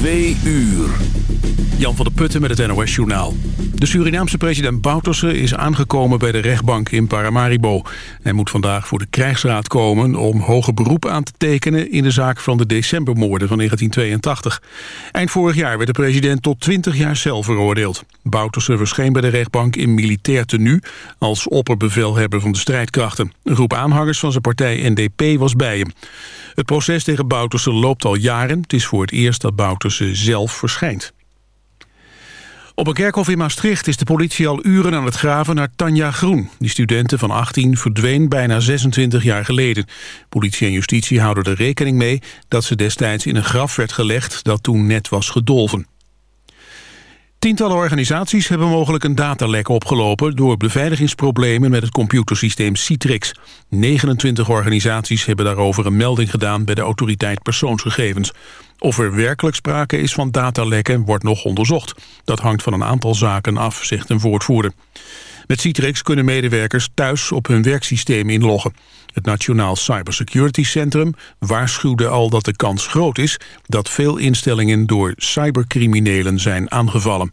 Twee uur. Jan van der Putten met het NOS Journaal. De Surinaamse president Bouterse is aangekomen bij de rechtbank in Paramaribo. Hij moet vandaag voor de krijgsraad komen om hoger beroep aan te tekenen... in de zaak van de decembermoorden van 1982. Eind vorig jaar werd de president tot 20 jaar cel veroordeeld. Bouterse verscheen bij de rechtbank in militair tenue... als opperbevelhebber van de strijdkrachten. Een groep aanhangers van zijn partij NDP was bij hem. Het proces tegen Bouterse loopt al jaren. Het is voor het eerst dat Bouterse zelf verschijnt. Op een kerkhof in Maastricht is de politie al uren aan het graven naar Tanja Groen. Die studenten van 18 verdween bijna 26 jaar geleden. Politie en justitie houden er rekening mee dat ze destijds in een graf werd gelegd dat toen net was gedolven. Tientallen organisaties hebben mogelijk een datalek opgelopen... door beveiligingsproblemen met het computersysteem Citrix. 29 organisaties hebben daarover een melding gedaan... bij de autoriteit persoonsgegevens. Of er werkelijk sprake is van datalekken wordt nog onderzocht. Dat hangt van een aantal zaken af, zegt een woordvoerder. Met Citrix kunnen medewerkers thuis op hun werksysteem inloggen. Het Nationaal Cybersecurity Centrum waarschuwde al dat de kans groot is... dat veel instellingen door cybercriminelen zijn aangevallen.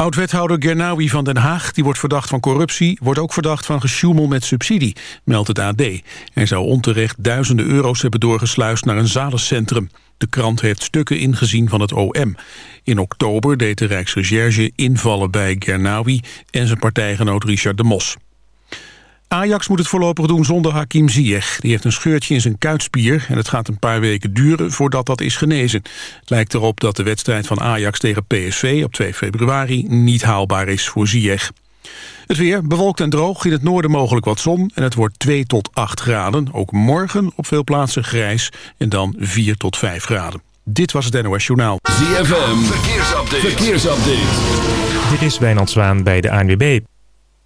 Oud-wethouder Gernawi van Den Haag, die wordt verdacht van corruptie... wordt ook verdacht van gesjoemel met subsidie, meldt het AD. Hij zou onterecht duizenden euro's hebben doorgesluist naar een zalencentrum. De krant heeft stukken ingezien van het OM. In oktober deed de Rijksrecherche invallen bij Gernawi... en zijn partijgenoot Richard de Mos. Ajax moet het voorlopig doen zonder Hakim Ziyech. Die heeft een scheurtje in zijn kuitspier en het gaat een paar weken duren voordat dat is genezen. Het lijkt erop dat de wedstrijd van Ajax tegen PSV op 2 februari niet haalbaar is voor Ziyech. Het weer bewolkt en droog, in het noorden mogelijk wat zon... en het wordt 2 tot 8 graden. Ook morgen op veel plaatsen grijs en dan 4 tot 5 graden. Dit was het NOS Journaal. ZFM, verkeersupdate. verkeersupdate. Dit is Wijnand Zwaan bij de ANWB.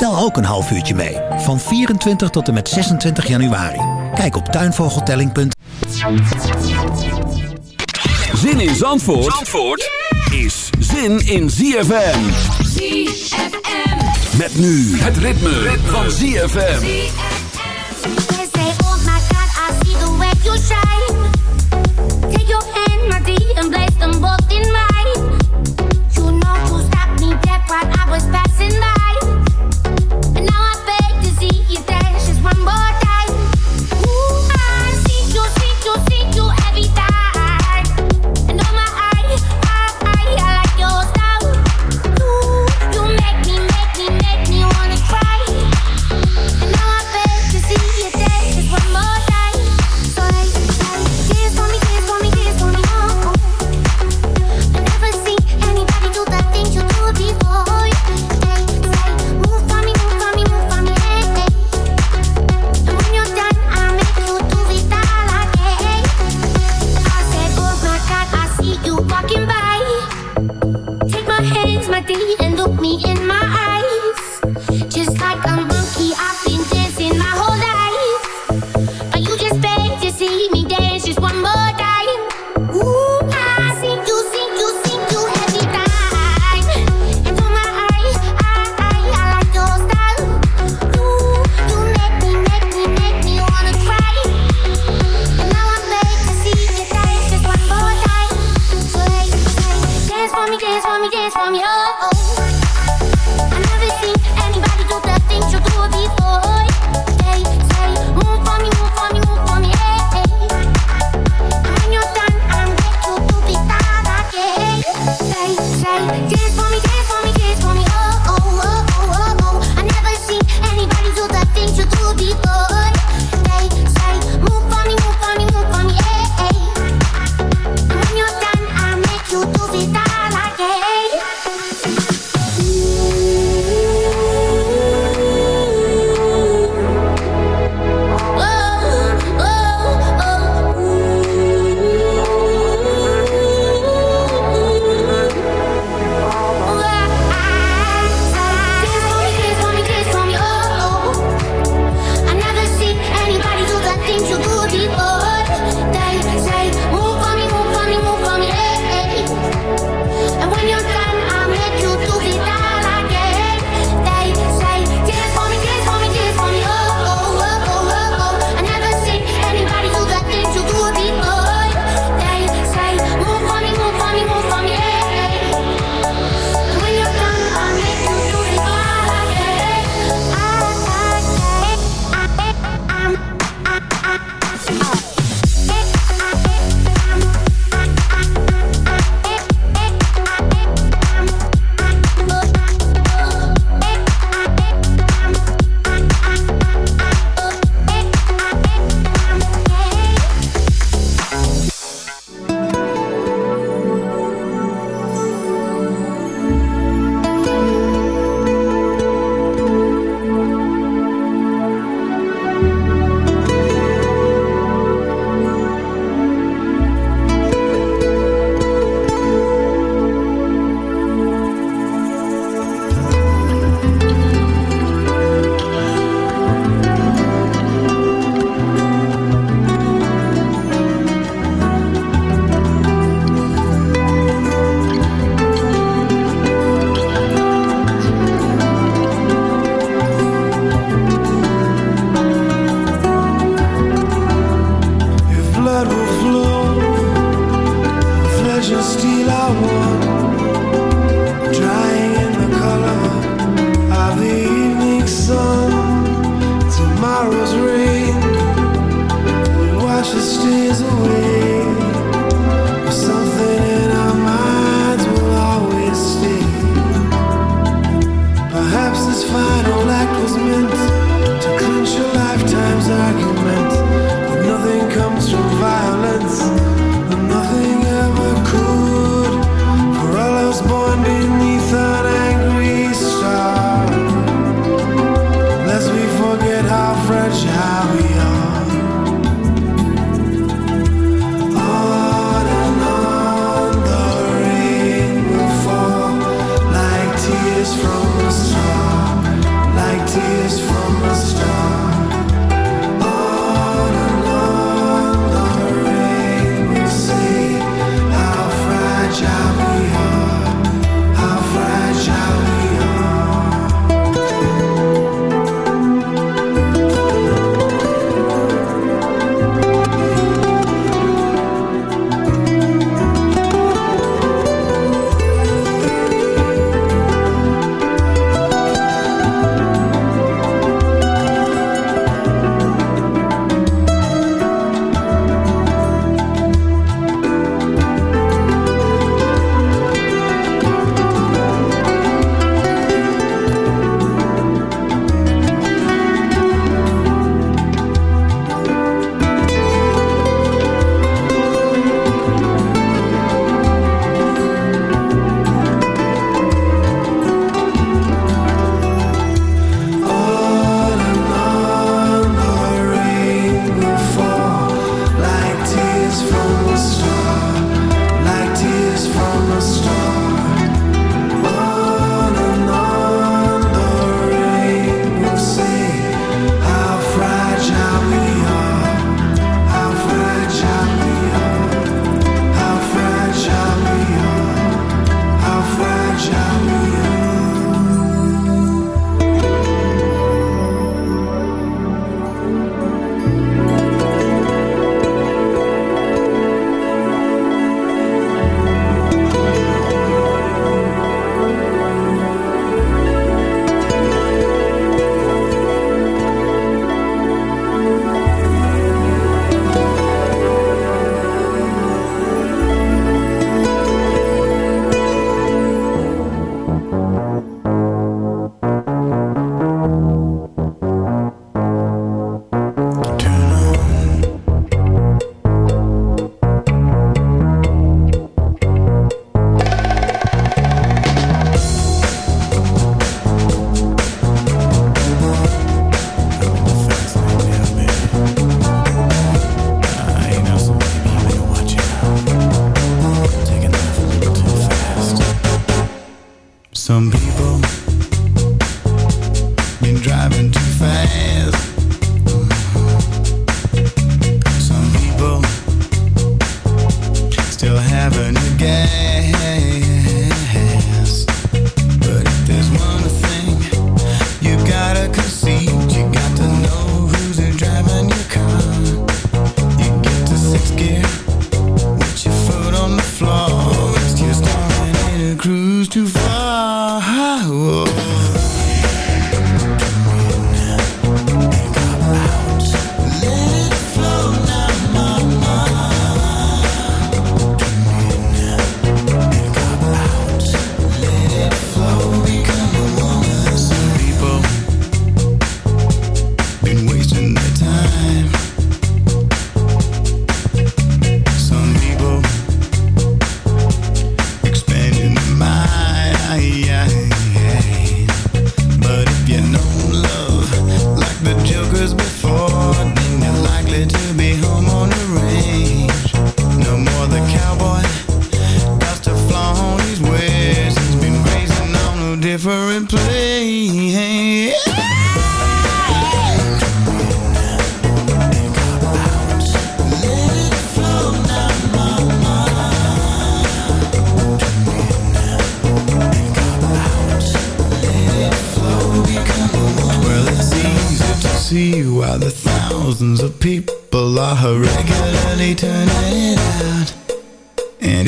Tel ook een half uurtje mee. Van 24 tot en met 26 januari. Kijk op tuinvogeltelling.nl Zin in Zandvoort, Zandvoort is zin in ZFM. ZFM. Met nu het ritme, ritme. van ZFM. from you.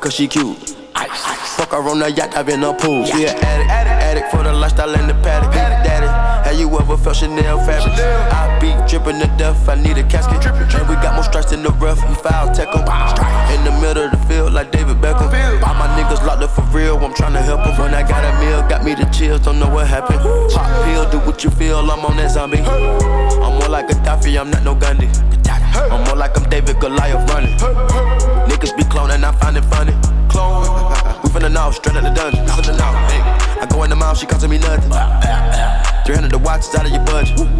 Cause she cute. Fuck her on the yacht, I've been a pool. She an addict, addict for the lifestyle and the paddock. Daddy, have you ever felt Chanel fabric? I be dripping to death, I need a casket. And we got more strikes in the rough, we foul tech 'em. In the middle of the field, like David Beckham. All my niggas locked up for real, I'm trying tryna help 'em. When I got a meal, got me the chills, don't know what happened. Pop pill, do what you feel, I'm on that zombie. I'm more like Gaddafi, I'm not no Gandhi. I'm more like I'm David Goliath running. Niggas be cloning, I find it funny. Clone. We finna know, straight out the dungeon. Hey, I go in the mouth, she costing me nothing. 300 the watch is out of your budget.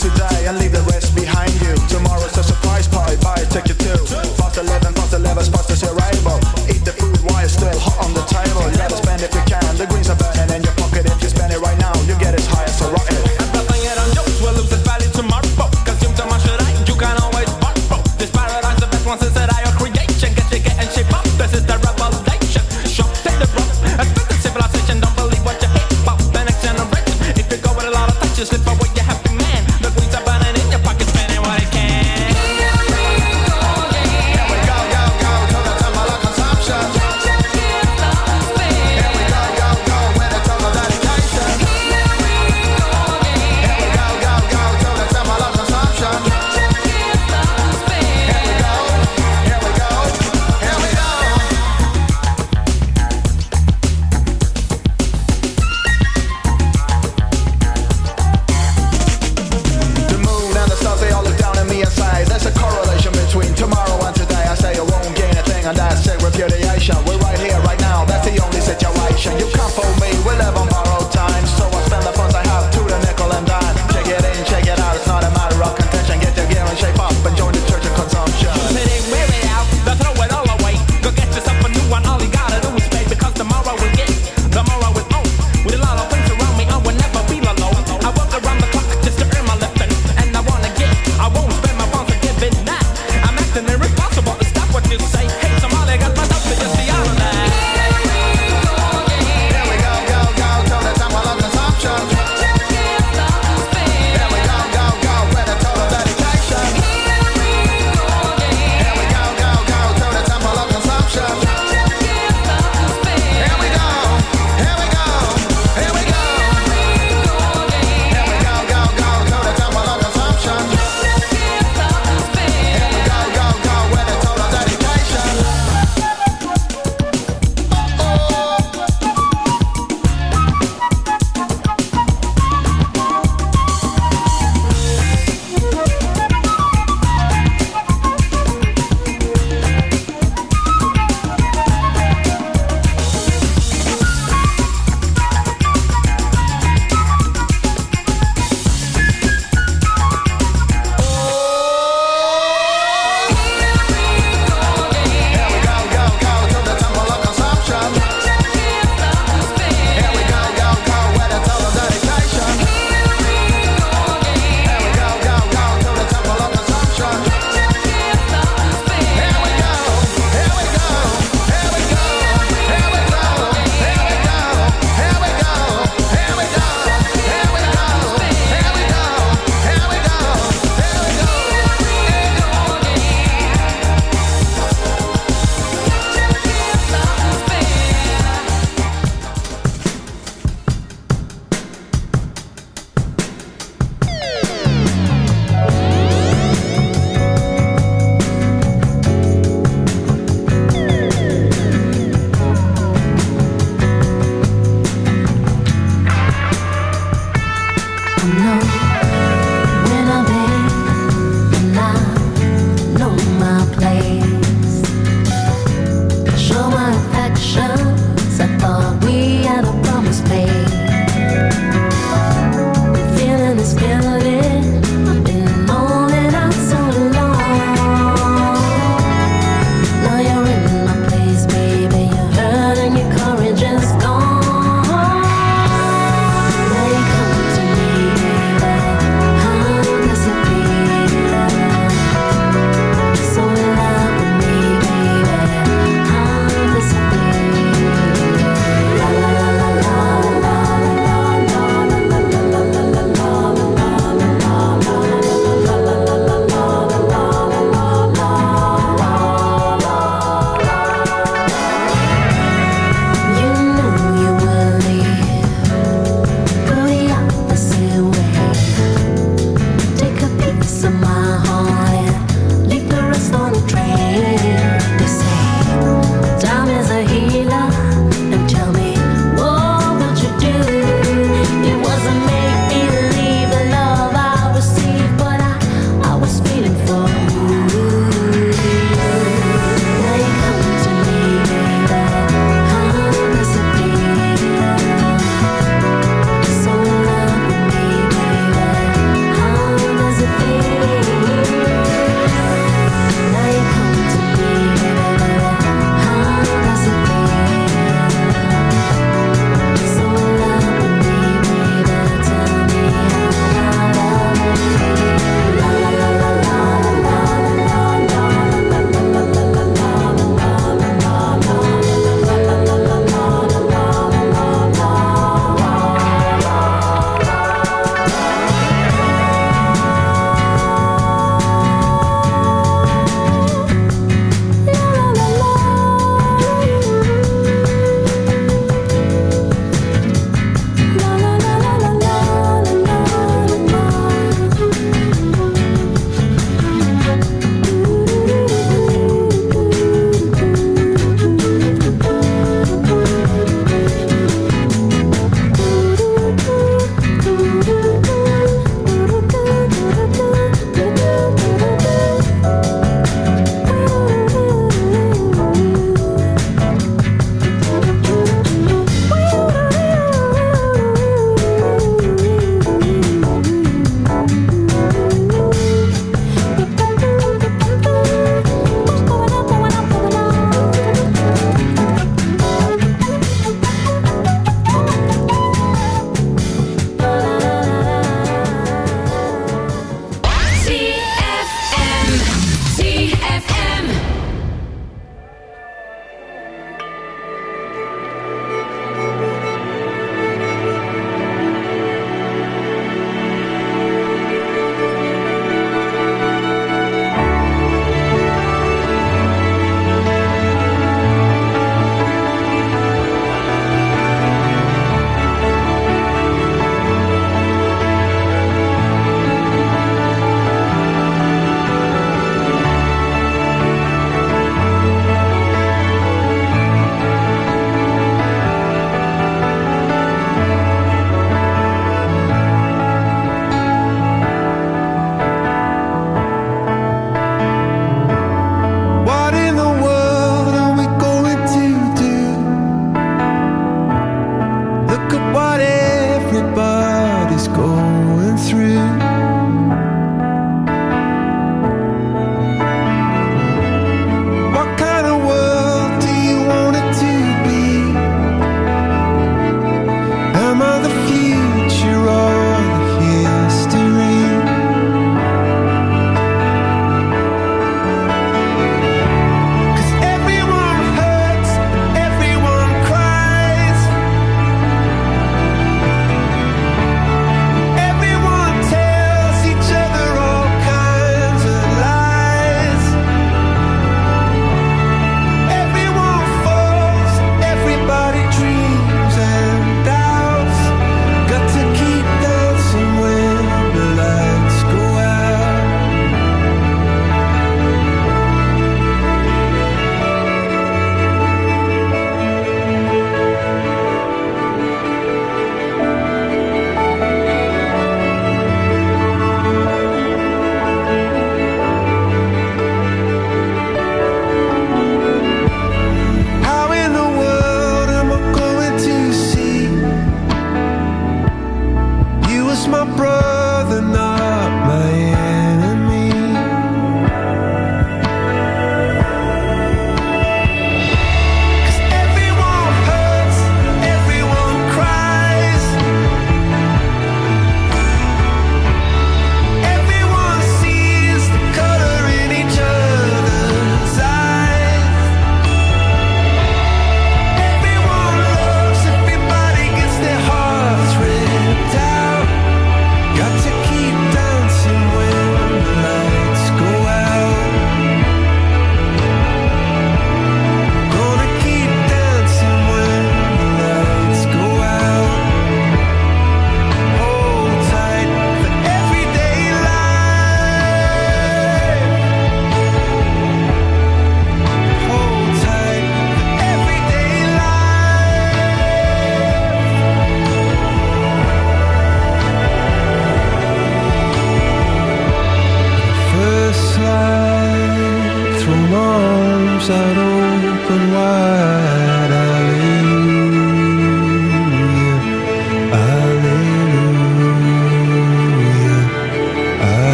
today and leave the rest behind you. Tomorrow's a surprise party, buy a ticket too. Fast 11, fast 11, fast as you're. Eat the food while it's still hot.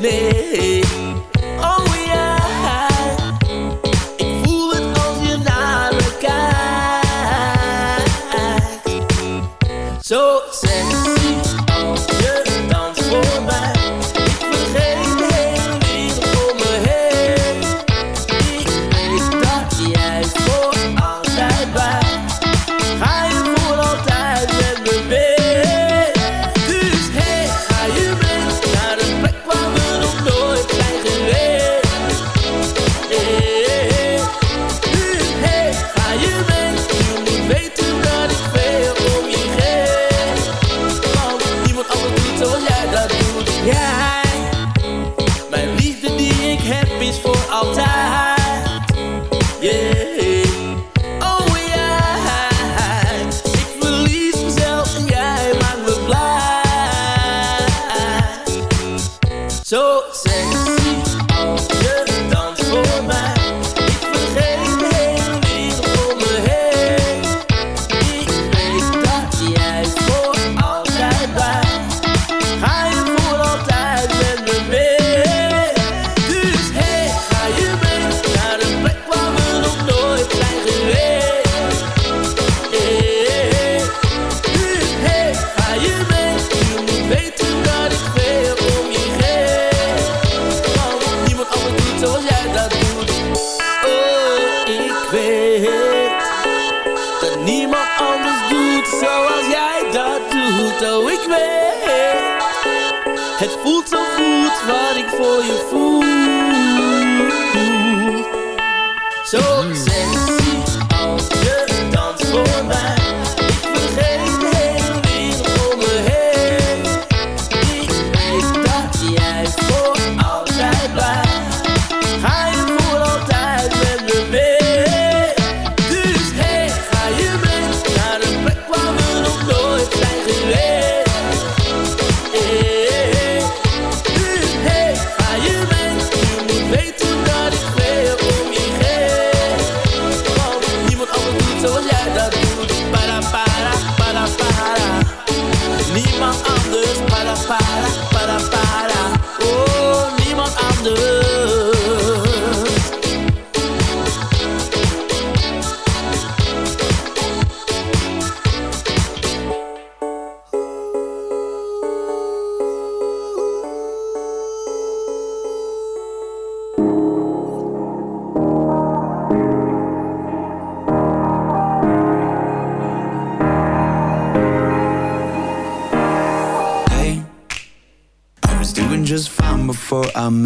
me.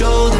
shoulder.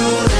do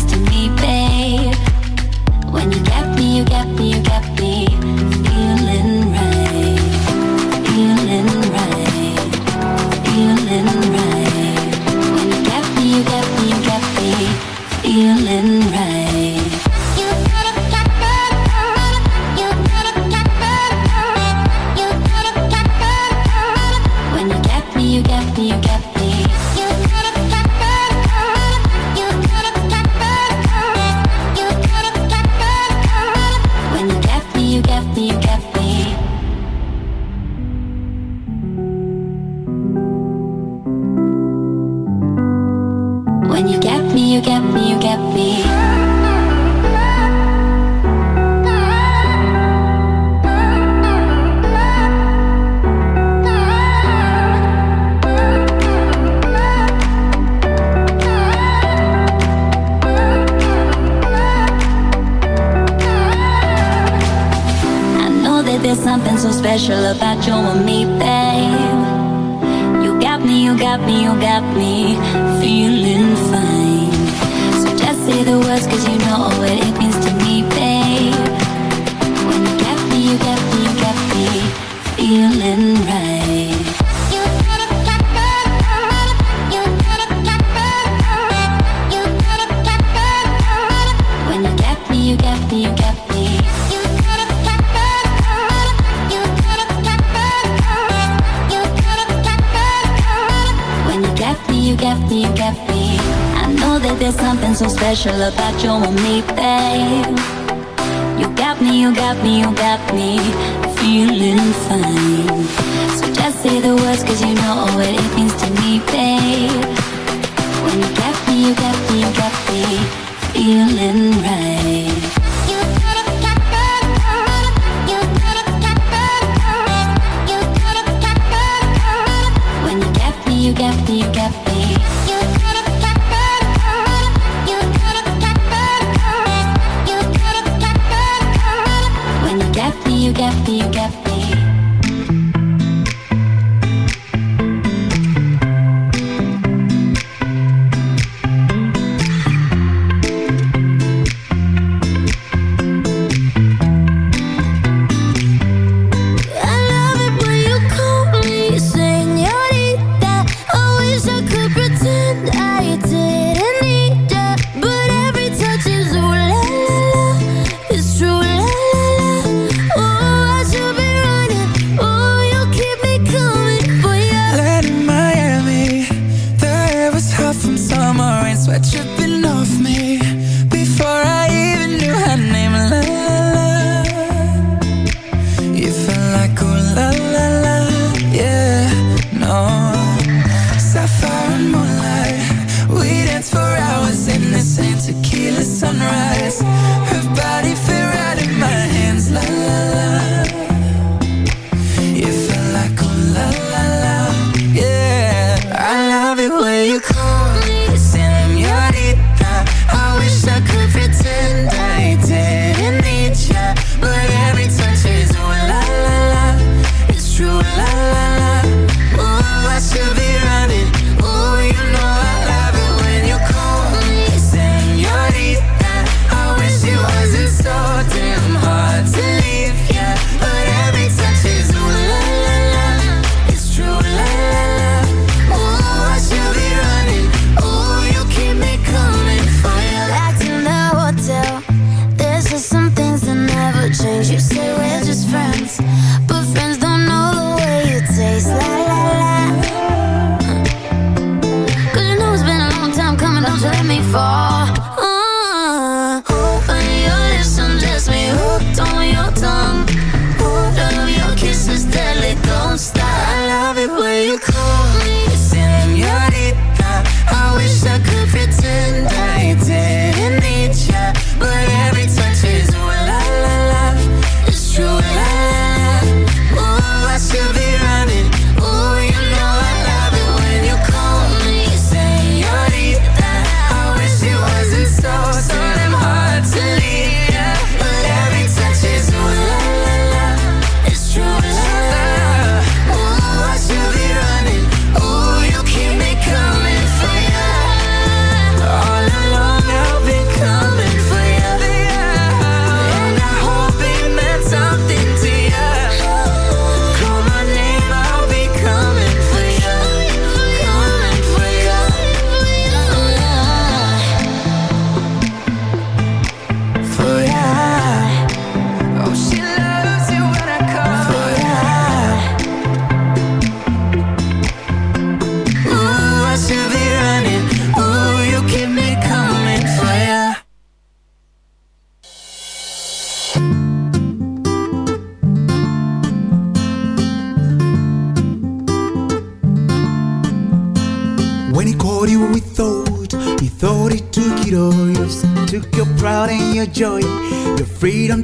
me, babe.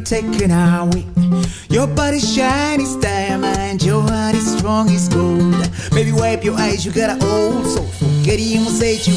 Taken away. Your body's shiny as diamond, your heart is strong as gold. Baby, wipe your eyes, you got an old soul. Forget him will set you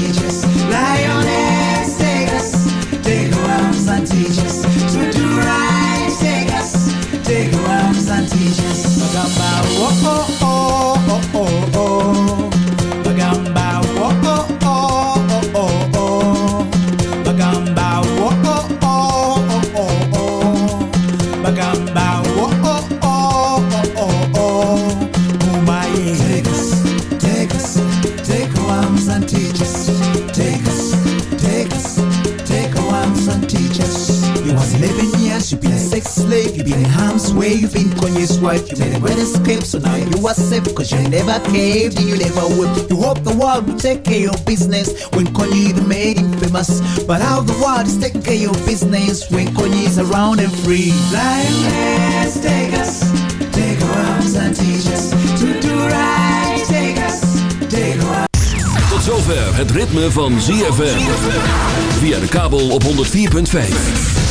Harm's way, you've been Kanye's wife, you made a great escape, so now you are safe, cause you never caved you never will. You hope the world will take care of business when Kanye even made him famous. But how the world is taking care of business when Kanye is around and free. Lioness, take us, take our arms and teach us to do right. Take us, take our Tot zover het ritme van ZFM. Via de kabel op 104.5.